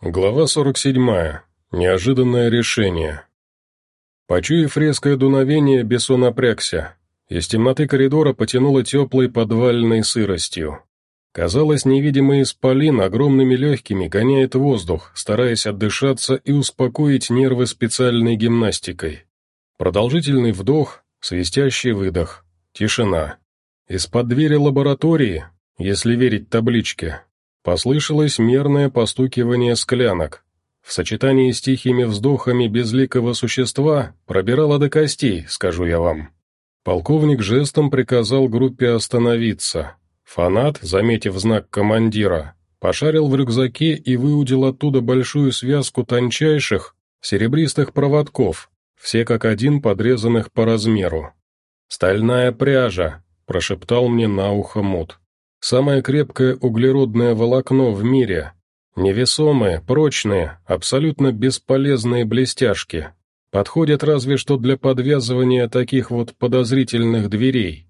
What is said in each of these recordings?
Глава 47. Неожиданное решение. Почуяв резкое дуновение, Бессон напрягся. Из темноты коридора потянуло теплой подвальной сыростью. Казалось, невидимый исполин огромными легкими гоняет воздух, стараясь отдышаться и успокоить нервы специальной гимнастикой. Продолжительный вдох, свистящий выдох, тишина. Из-под двери лаборатории, если верить табличке, Послышалось мерное постукивание склянок. В сочетании с тихими вздохами безликого существа пробирало до костей, скажу я вам. Полковник жестом приказал группе остановиться. Фанат, заметив знак командира, пошарил в рюкзаке и выудил оттуда большую связку тончайших, серебристых проводков, все как один подрезанных по размеру. «Стальная пряжа», — прошептал мне на ухо Мут. Самое крепкое углеродное волокно в мире. Невесомые, прочные, абсолютно бесполезные блестяшки. Подходят разве что для подвязывания таких вот подозрительных дверей.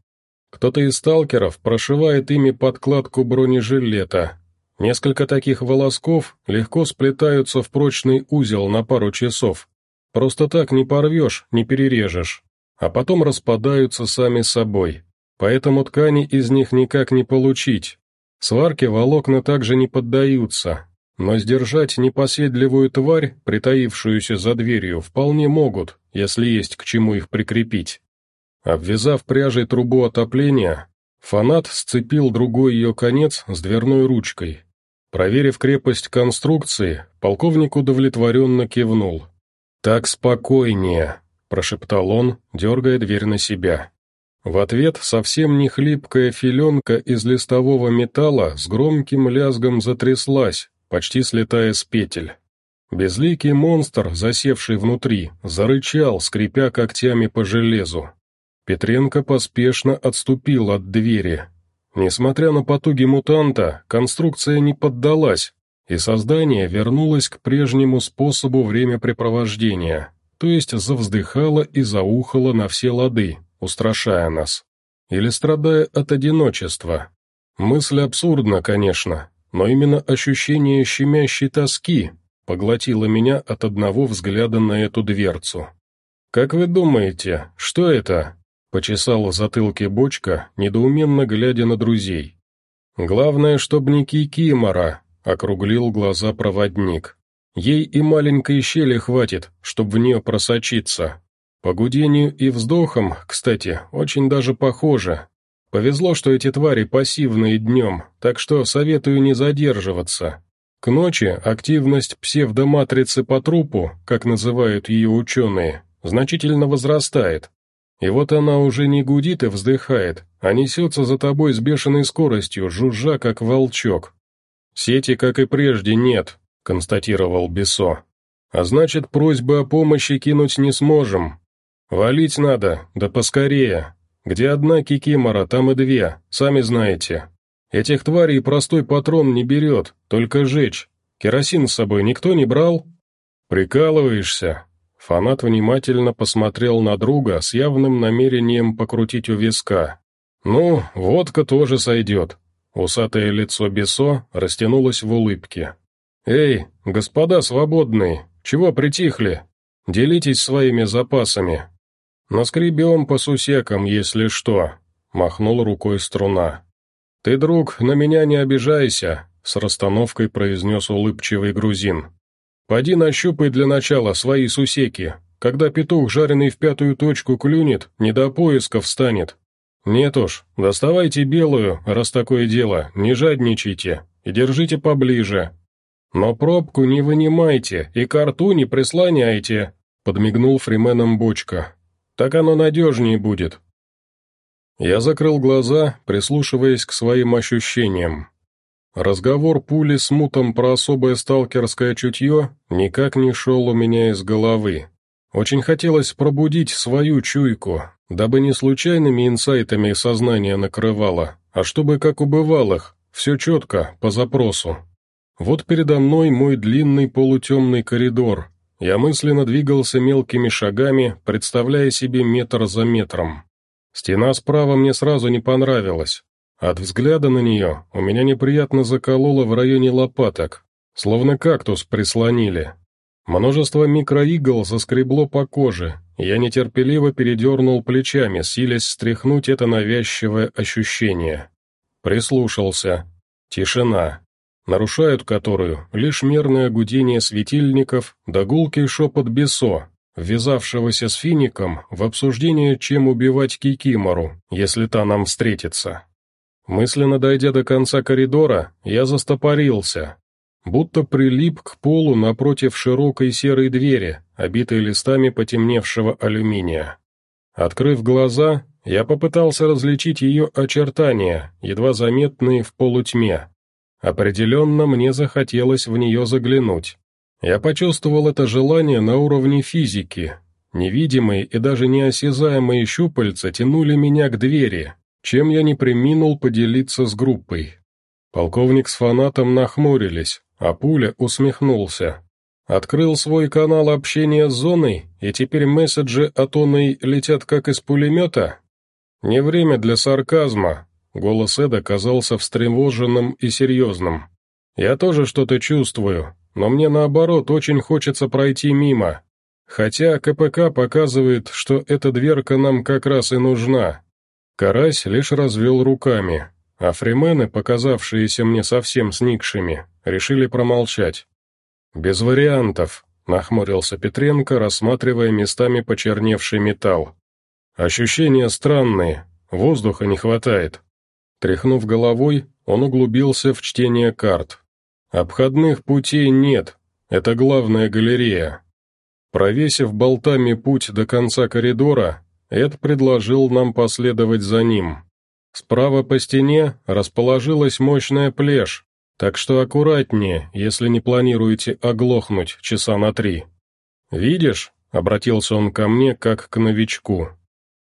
Кто-то из сталкеров прошивает ими подкладку бронежилета. Несколько таких волосков легко сплетаются в прочный узел на пару часов. Просто так не порвешь, не перережешь. А потом распадаются сами собой поэтому ткани из них никак не получить. Сварке волокна также не поддаются, но сдержать непоседливую тварь, притаившуюся за дверью, вполне могут, если есть к чему их прикрепить. Обвязав пряжей трубу отопления, фанат сцепил другой ее конец с дверной ручкой. Проверив крепость конструкции, полковник удовлетворенно кивнул. «Так спокойнее», — прошептал он, дергая дверь на себя. В ответ совсем не хлипкая филенка из листового металла с громким лязгом затряслась, почти слетая с петель. Безликий монстр, засевший внутри, зарычал, скрипя когтями по железу. Петренко поспешно отступил от двери. Несмотря на потуги мутанта, конструкция не поддалась, и создание вернулось к прежнему способу времяпрепровождения, то есть завздыхало и заухало на все лады, устрашая нас. Или страдая от одиночества. Мысль абсурдна, конечно, но именно ощущение щемящей тоски поглотило меня от одного взгляда на эту дверцу. «Как вы думаете, что это?» — почесал в затылке бочка, недоуменно глядя на друзей. «Главное, чтоб не кикимора», — округлил глаза проводник. «Ей и маленькой щели хватит, чтоб в нее просочиться. По гудению и вздохам, кстати, очень даже похоже. Повезло, что эти твари пассивные днем, так что советую не задерживаться. К ночи активность псевдоматрицы по трупу, как называют ее ученые, значительно возрастает. И вот она уже не гудит и вздыхает, а несется за тобой с бешеной скоростью, жужжа как волчок. «Сети, как и прежде, нет», — констатировал Бесо. «А значит, просьбы о помощи кинуть не сможем, «Валить надо, да поскорее. Где одна кикимора, там и две, сами знаете. Этих тварей простой патрон не берет, только жечь. Керосин с собой никто не брал?» «Прикалываешься?» Фанат внимательно посмотрел на друга с явным намерением покрутить у виска. «Ну, водка тоже сойдет». Усатое лицо Бесо растянулось в улыбке. «Эй, господа свободные, чего притихли? Делитесь своими запасами, «Наскребем по сусекам, если что», — махнул рукой струна. «Ты, друг, на меня не обижайся», — с расстановкой произнес улыбчивый грузин. «Поди нащупай для начала свои сусеки. Когда петух, жареный в пятую точку, клюнет, не до поиска встанет. Нет уж, доставайте белую, раз такое дело, не жадничайте, и держите поближе. Но пробку не вынимайте и к рту не прислоняйте», — подмигнул фрименом бочка. Так оно надежнее будет». Я закрыл глаза, прислушиваясь к своим ощущениям. Разговор пули с мутом про особое сталкерское чутье никак не шел у меня из головы. Очень хотелось пробудить свою чуйку, дабы не случайными инсайтами сознание накрывало, а чтобы, как у бывалых, все четко, по запросу. Вот передо мной мой длинный полутемный коридор, я мысленно двигался мелкими шагами, представляя себе метр за метром. Стена справа мне сразу не понравилась. От взгляда на нее у меня неприятно закололо в районе лопаток. словно кактус прислонили. Множество микроигл заскребло по коже, я нетерпеливо передернул плечами, силясь стряхнуть это навязчивое ощущение. Прислушался. Тишина, нарушают которую лишь мерное гудение светильников да гулкий шепот бесо, ввязавшегося с фиником в обсуждение, чем убивать Кикимору, если та нам встретится. Мысленно дойдя до конца коридора, я застопорился, будто прилип к полу напротив широкой серой двери, обитой листами потемневшего алюминия. Открыв глаза, я попытался различить ее очертания, едва заметные в полутьме. Определенно мне захотелось в нее заглянуть. Я почувствовал это желание на уровне физики. Невидимые и даже неосязаемые щупальца тянули меня к двери, чем я не приминул поделиться с группой. Полковник с фанатом нахмурились, а пуля усмехнулся. Открыл свой канал общения с зоной, и теперь месседжи от оной летят как из пулемета? Не время для сарказма. Голос Эда казался встревоженным и серьезным. Я тоже что-то чувствую, но мне наоборот очень хочется пройти мимо. Хотя КПК показывает, что эта дверка нам как раз и нужна. Карась лишь развел руками, а фримены, показавшиеся мне совсем сникшими, решили промолчать. «Без вариантов», — нахмурился Петренко, рассматривая местами почерневший металл. «Ощущения странные, воздуха не хватает». Тряхнув головой, он углубился в чтение карт. «Обходных путей нет, это главная галерея». Провесив болтами путь до конца коридора, Эд предложил нам последовать за ним. Справа по стене расположилась мощная плешь, так что аккуратнее, если не планируете оглохнуть часа на три. «Видишь?» — обратился он ко мне, как к новичку.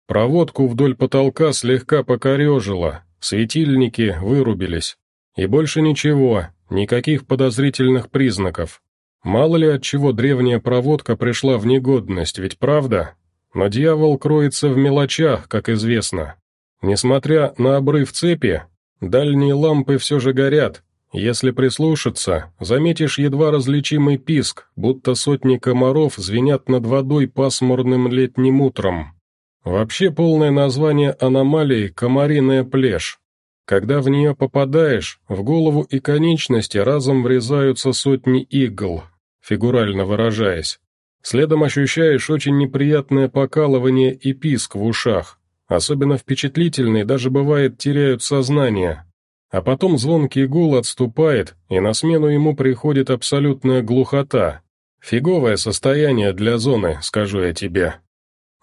Проводку вдоль потолка слегка покорежило, светильники вырубились. И больше ничего, никаких подозрительных признаков. Мало ли от чего древняя проводка пришла в негодность, ведь правда? Но дьявол кроется в мелочах, как известно. Несмотря на обрыв цепи, дальние лампы все же горят. Если прислушаться, заметишь едва различимый писк, будто сотни комаров звенят над водой пасмурным летним утром. Вообще полное название аномалии – комариная плешь. Когда в нее попадаешь, в голову и конечности разом врезаются сотни игл, фигурально выражаясь. Следом ощущаешь очень неприятное покалывание и писк в ушах, Особенно впечатлительные даже бывает теряют сознание. А потом звонкий гул отступает, и на смену ему приходит абсолютная глухота. Фиговое состояние для зоны, скажу я тебе.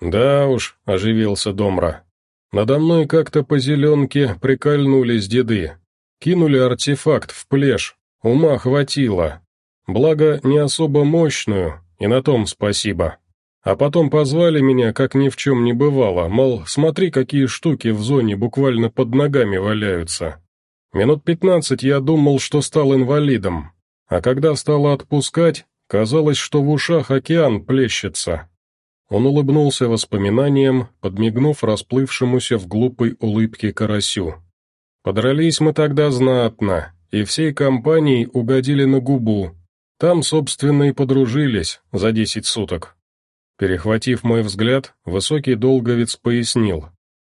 Да уж, оживился Домра. Надо мной как-то по зеленке прикольнулись деды. Кинули артефакт в плешь, ума хватило. Благо, не особо мощную, и на том спасибо. А потом позвали меня, как ни в чем не бывало, мол, смотри, какие штуки в зоне буквально под ногами валяются. Минут пятнадцать я думал, что стал инвалидом, а когда стало отпускать, казалось, что в ушах океан плещется. Он улыбнулся воспоминанием, подмигнув расплывшемуся в глупой улыбке карасю. Подрались мы тогда знатно, и всей компанией угодили на губу. Там, собственно, и подружились за десять суток. Перехватив мой взгляд, высокий долговец пояснил.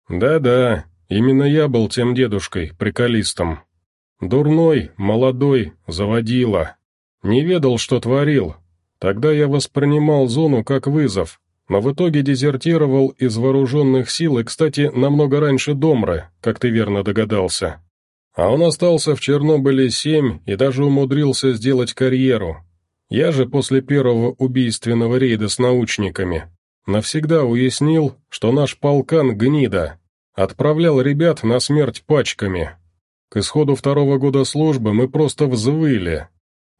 «Да-да, именно я был тем дедушкой, приколистом. Дурной, молодой, заводила. Не ведал, что творил. Тогда я воспринимал зону как вызов, но в итоге дезертировал из вооруженных сил и, кстати, намного раньше Домры, как ты верно догадался. А он остался в Чернобыле-7 и даже умудрился сделать карьеру, я же после первого убийственного рейда с научниками навсегда уяснил, что наш полкан гнида, отправлял ребят на смерть пачками. К исходу второго года службы мы просто взвыли.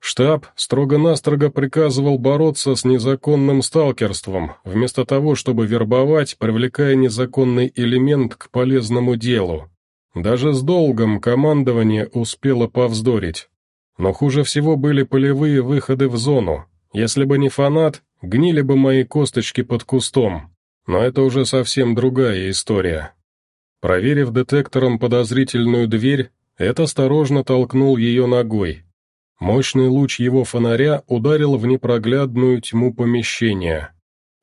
Штаб строго-настрого приказывал бороться с незаконным сталкерством, вместо того, чтобы вербовать, привлекая незаконный элемент к полезному делу. Даже с долгом командование успело повздорить. Но хуже всего были полевые выходы в зону. Если бы не фанат, гнили бы мои косточки под кустом. Но это уже совсем другая история. Проверив детектором подозрительную дверь, Эд осторожно толкнул ее ногой. Мощный луч его фонаря ударил в непроглядную тьму помещения.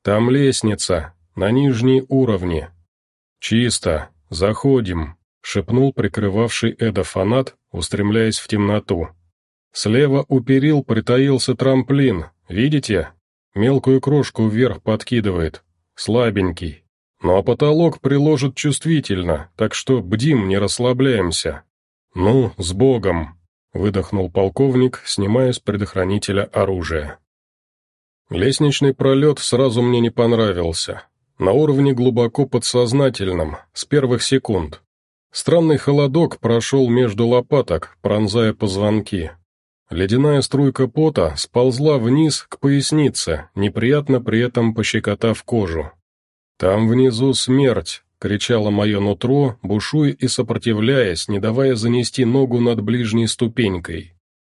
«Там лестница, на нижние уровни». «Чисто, заходим», — шепнул прикрывавший Эда фанат, устремляясь в темноту. «Слева у перил притаился трамплин, видите? Мелкую крошку вверх подкидывает, слабенький. Ну а потолок приложит чувствительно, так что бдим, не расслабляемся. Ну, с Богом!» — выдохнул полковник, снимая с предохранителя оружие. Лестничный пролет сразу мне не понравился. На уровне глубоко подсознательном, с первых секунд. Странный холодок прошел между лопаток, пронзая позвонки. Ледяная струйка пота сползла вниз к пояснице, неприятно при этом пощекотав кожу. «Там внизу смерть!» — кричало мое нутро, бушуя и сопротивляясь, не давая занести ногу над ближней ступенькой.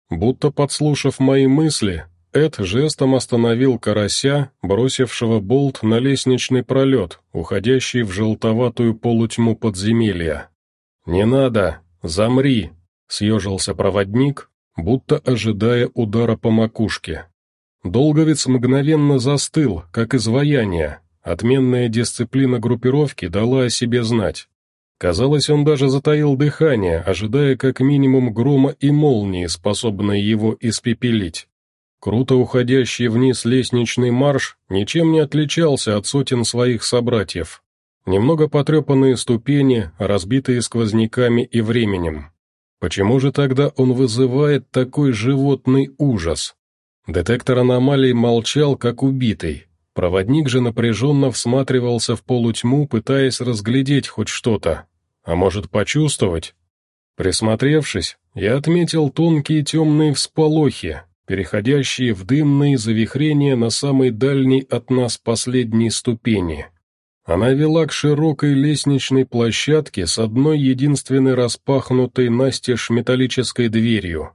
Будто подслушав мои мысли, Эд жестом остановил карася, бросившего болт на лестничный пролет, уходящий в желтоватую полутьму подземелья. «Не надо! Замри!» — съежился проводник, будто ожидая удара по макушке. Долговец мгновенно застыл, как изваяние, Отменная дисциплина группировки дала о себе знать. Казалось, он даже затаил дыхание, ожидая как минимум грома и молнии, способной его испепелить. Круто уходящий вниз лестничный марш ничем не отличался от сотен своих собратьев. Немного потрепанные ступени, разбитые сквозняками и временем. Почему же тогда он вызывает такой животный ужас? Детектор аномалий молчал, как убитый. Проводник же напряженно всматривался в полутьму, пытаясь разглядеть хоть что-то, а может почувствовать. Присмотревшись, я отметил тонкие темные всполохи, переходящие в дымные завихрения на самой дальней от нас последней ступени. Она вела к широкой лестничной площадке с одной единственной распахнутой настежь металлической дверью.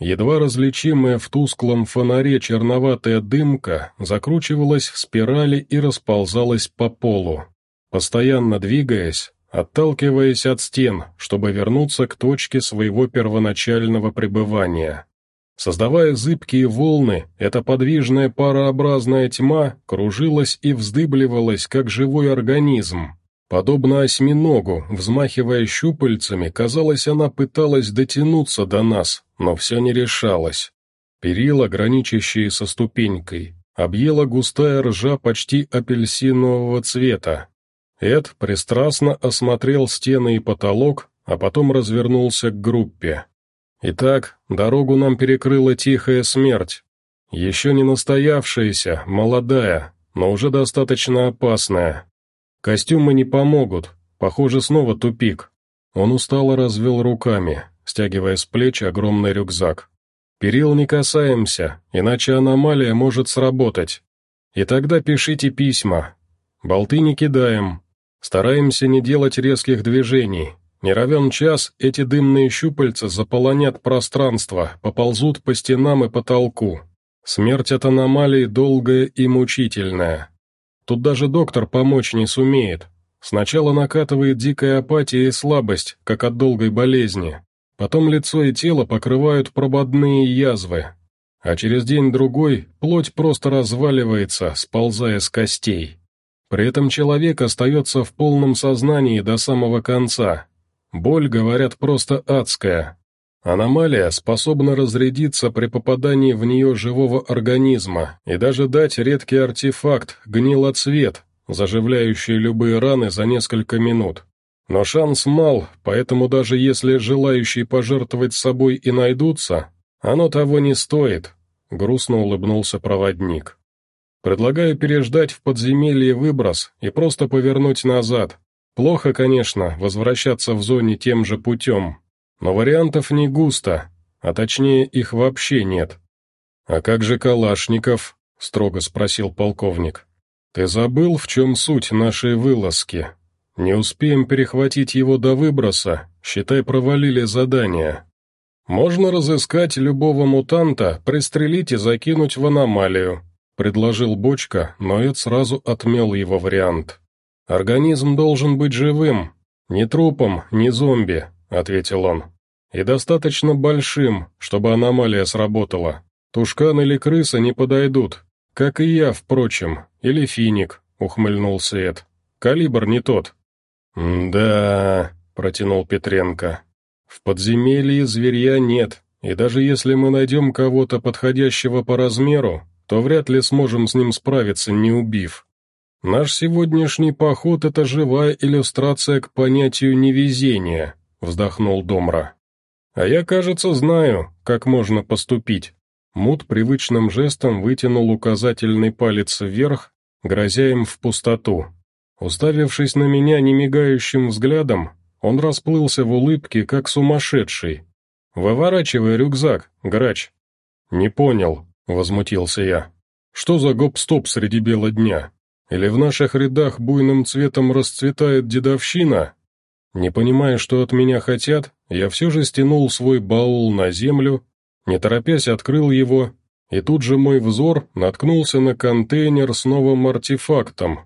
Едва различимая в тусклом фонаре черноватая дымка закручивалась в спирали и расползалась по полу, постоянно двигаясь, отталкиваясь от стен, чтобы вернуться к точке своего первоначального пребывания. Создавая зыбкие волны, эта подвижная парообразная тьма кружилась и вздыбливалась, как живой организм, Подобно осьминогу, взмахивая щупальцами, казалось, она пыталась дотянуться до нас, но все не решалось. Перила, граничащие со ступенькой, объела густая ржа почти апельсинового цвета. Эд пристрастно осмотрел стены и потолок, а потом развернулся к группе. Итак, дорогу нам перекрыла тихая смерть. Еще не настоявшаяся, молодая, но уже достаточно опасная. Костюмы не помогут, похоже, снова тупик. Он устало развел руками, стягивая с плеч огромный рюкзак. Перил не касаемся, иначе аномалия может сработать. И тогда пишите письма. Болты не кидаем. Стараемся не делать резких движений. Не равен час эти дымные щупальца заполонят пространство, поползут по стенам и потолку. Смерть от аномалии долгая и мучительная. Тут даже доктор помочь не сумеет. Сначала накатывает дикая апатия и слабость, как от долгой болезни. Потом лицо и тело покрывают прободные язвы. А через день-другой плоть просто разваливается, сползая с костей. При этом человек остается в полном сознании до самого конца. Боль, говорят, просто адская. Аномалия способна разрядиться при попадании в нее живого организма и даже дать редкий артефакт гнилоцвет, заживляющий любые раны за несколько минут. Но шанс мал, поэтому даже если желающие пожертвовать собой и найдутся, оно того не стоит, грустно улыбнулся проводник. Предлагаю переждать в подземелье выброс и просто повернуть назад. Плохо, конечно, возвращаться в зоне тем же путем, но вариантов не густо, а точнее их вообще нет. «А как же Калашников?» — строго спросил полковник. «Ты забыл, в чем суть нашей вылазки? Не успеем перехватить его до выброса, считай, провалили задание. Можно разыскать любого мутанта, пристрелить и закинуть в аномалию», — предложил Бочка, но Эд сразу отмел его вариант. «Организм должен быть живым, не трупом, не зомби, — ответил он. И достаточно большим, чтобы аномалия сработала. Тушкан или крыса не подойдут. Как и я, впрочем. Или финик, ухмыльнулся Эд. Калибр не тот. «Да», — протянул Петренко. «В подземелье зверья нет, и даже если мы найдем кого-то подходящего по размеру, то вряд ли сможем с ним справиться, не убив. Наш сегодняшний поход — это живая иллюстрация к понятию невезения», — вздохнул Домра. «А я, кажется, знаю, как можно поступить». Мут привычным жестом вытянул указательный палец вверх, грозя им в пустоту. Уставившись на меня немигающим взглядом, он расплылся в улыбке, как сумасшедший. «Выворачивай рюкзак, грач». «Не понял», — возмутился я. «Что за гоп-стоп среди бела дня? Или в наших рядах буйным цветом расцветает дедовщина?» Не понимая, что от меня хотят, я все же стянул свой баул на землю, не торопясь открыл его, и тут же мой взор наткнулся на контейнер с новым артефактом.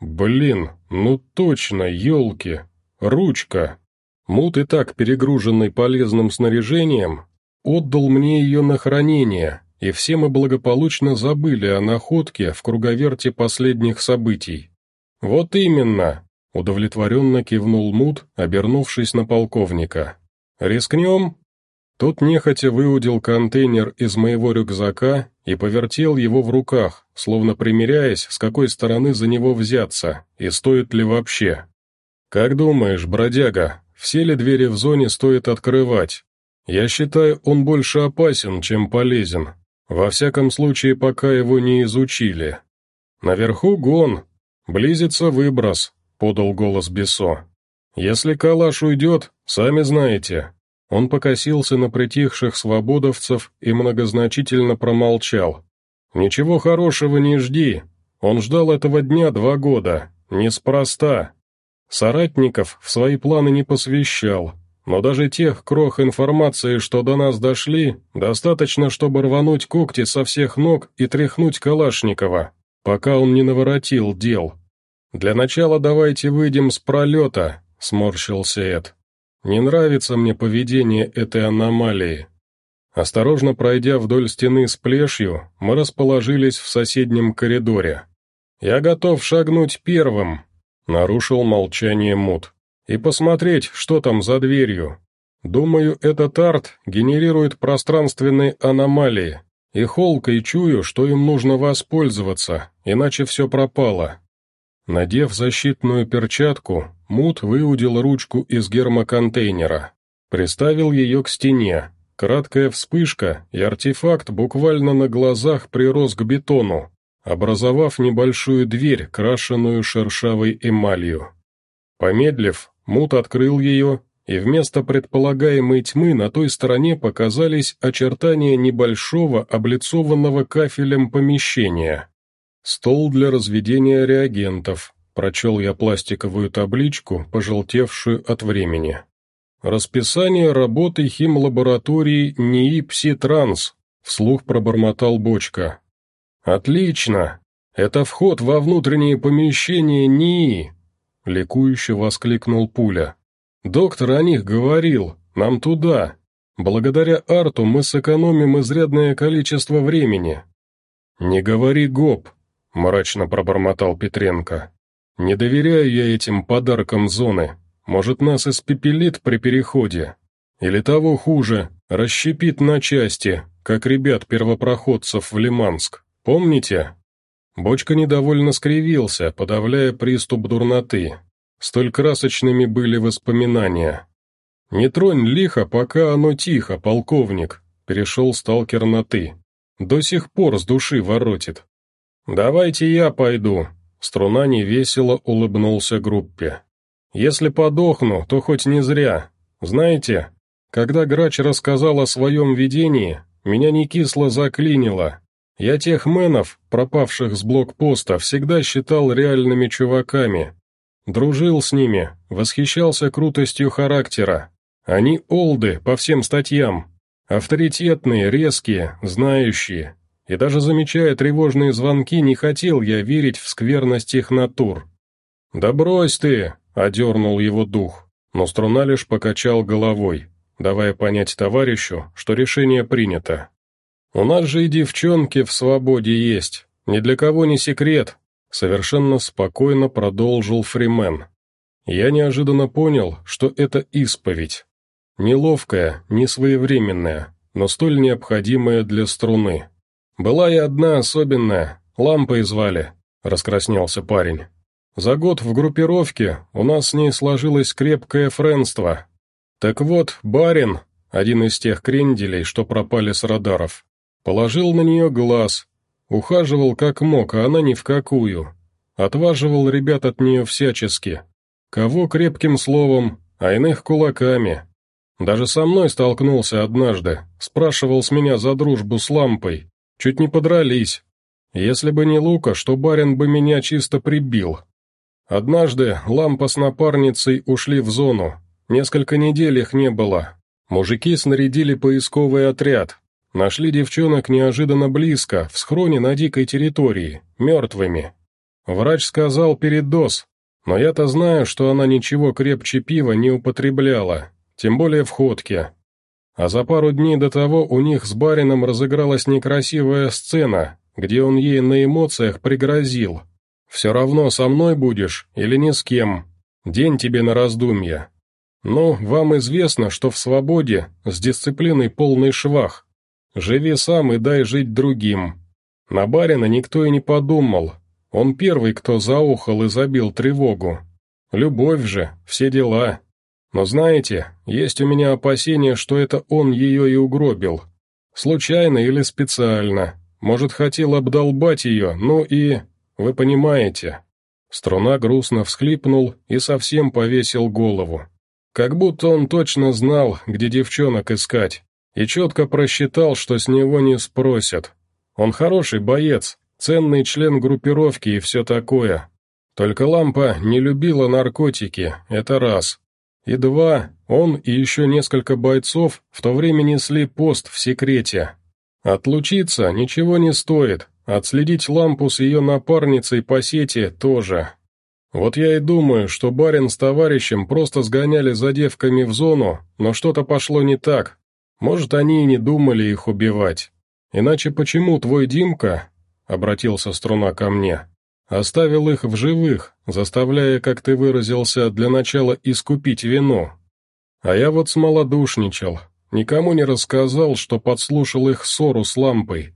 Блин, ну точно, елки, ручка. Мут и так перегруженный полезным снаряжением, отдал мне ее на хранение, и все мы благополучно забыли о находке в круговерте последних событий. Вот именно, Удовлетворенно кивнул Мут, обернувшись на полковника. «Рискнем?» Тот нехотя выудил контейнер из моего рюкзака и повертел его в руках, словно примеряясь, с какой стороны за него взяться, и стоит ли вообще. «Как думаешь, бродяга, все ли двери в зоне стоит открывать? Я считаю, он больше опасен, чем полезен. Во всяком случае, пока его не изучили. Наверху гон, близится выброс, — подал голос Бесо. «Если калаш уйдет, сами знаете». Он покосился на притихших свободовцев и многозначительно промолчал. «Ничего хорошего не жди. Он ждал этого дня два года. Неспроста. Соратников в свои планы не посвящал, но даже тех крох информации, что до нас дошли, достаточно, чтобы рвануть когти со всех ног и тряхнуть Калашникова, пока он не наворотил дел. «Для начала давайте выйдем с пролета», — сморщился Эд. «Не нравится мне поведение этой аномалии». Осторожно пройдя вдоль стены с плешью, мы расположились в соседнем коридоре. «Я готов шагнуть первым», — нарушил молчание Мут, «и посмотреть, что там за дверью. Думаю, этот арт генерирует пространственные аномалии, и холкой чую, что им нужно воспользоваться, иначе все пропало. Надев защитную перчатку, Мут выудил ручку из гермоконтейнера. Приставил ее к стене. Краткая вспышка, и артефакт буквально на глазах прирос к бетону, образовав небольшую дверь, крашенную шершавой эмалью. Помедлив, Мут открыл ее, и вместо предполагаемой тьмы на той стороне показались очертания небольшого облицованного кафелем помещения. «Стол для разведения реагентов», — прочел я пластиковую табличку, пожелтевшую от времени. «Расписание работы химлаборатории НИИ «Пситранс», — вслух пробормотал Бочка. «Отлично! Это вход во внутреннее помещение НИИ!» — ликующе воскликнул Пуля. «Доктор о них говорил, нам туда. Благодаря Арту мы сэкономим изрядное количество времени». «Не говори гоп», — мрачно пробормотал Петренко. «Не доверяю я этим подаркам зоны. Может, нас испепелит при переходе. Или того хуже, расщепит на части, как ребят первопроходцев в Лиманск. Помните?» Бочка недовольно скривился, подавляя приступ дурноты. Столь красочными были воспоминания. «Не тронь лихо, пока оно тихо, полковник», — перешел сталкер на «ты». «До сих пор с души воротит. «Давайте я пойду», — струна невесело улыбнулся группе. «Если подохну, то хоть не зря. Знаете, когда Грач рассказал о своем видении, меня не кисло заклинило. Я тех менов, пропавших с блокпоста, всегда считал реальными чуваками. Дружил с ними, восхищался крутостью характера. Они олды по всем статьям. Авторитетные, резкие, знающие, и даже замечая тревожные звонки, не хотел я верить в скверность их натур. «Да брось ты!» — одернул его дух, но струна лишь покачал головой. давая понять товарищу, что решение принято. «У нас же и девчонки в свободе есть, ни для кого не секрет», совершенно спокойно продолжил Фримен. Я неожиданно понял, что это исповедь. Неловкая, несвоевременная, но столь необходимая для струны. Была и одна особенная, лампой звали, раскраснелся парень. За год в группировке у нас с ней сложилось крепкое френство. Так вот, барин, один из тех кренделей, что пропали с радаров, положил на нее глаз, ухаживал как мог, а она ни в какую. Отваживал ребят от нее всячески. Кого крепким словом, а иных кулаками. Даже со мной столкнулся однажды, спрашивал с меня за дружбу с лампой. Чуть не подрались. Если бы не Лука, что барин бы меня чисто прибил. Однажды лампа с напарницей ушли в зону. Несколько недель их не было. Мужики снарядили поисковый отряд. Нашли девчонок неожиданно близко, в схроне на дикой территории, мертвыми. Врач сказал передоз, но я-то знаю, что она ничего крепче пива не употребляла, тем более в ходке. А за пару дней до того у них с барином разыгралась некрасивая сцена, где он ей на эмоциях пригрозил, все равно со мной будешь или ни с кем. День тебе на раздумье. Ну, вам известно, что в свободе с дисциплиной полный швах. Живи сам и дай жить другим. На барина никто и не подумал. Он первый, кто заухал и забил тревогу. Любовь же, все дела. Но знаете, есть у меня опасение, что это он ее и угробил. Случайно или специально. Может, хотел обдолбать ее, ну и... Вы понимаете?» Струна грустно всхлипнул и совсем повесил голову. Как будто он точно знал, где девчонок искать, и четко просчитал, что с него не спросят. Он хороший боец, ценный член группировки и все такое. Только Лампа не любила наркотики, это раз. И два, он и еще несколько бойцов в то время несли пост в секрете. Отлучиться ничего не стоит, Отследить лампу с ее напарницей по сети тоже. Вот я и думаю, что барин с товарищем просто сгоняли за девками в зону, но что-то пошло не так. Может, они и не думали их убивать. Иначе почему твой Димка, — обратился струна ко мне, — оставил их в живых, заставляя, как ты выразился, для начала искупить вину? А я вот смолодушничал, никому не рассказал, что подслушал их ссору с лампой,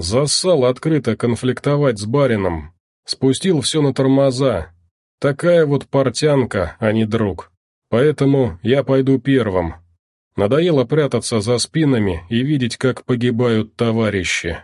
Зассал открыто конфликтовать с барином. Спустил все на тормоза. Такая вот портянка, а не друг. Поэтому я пойду первым. Надоело прятаться за спинами и видеть, как погибают товарищи.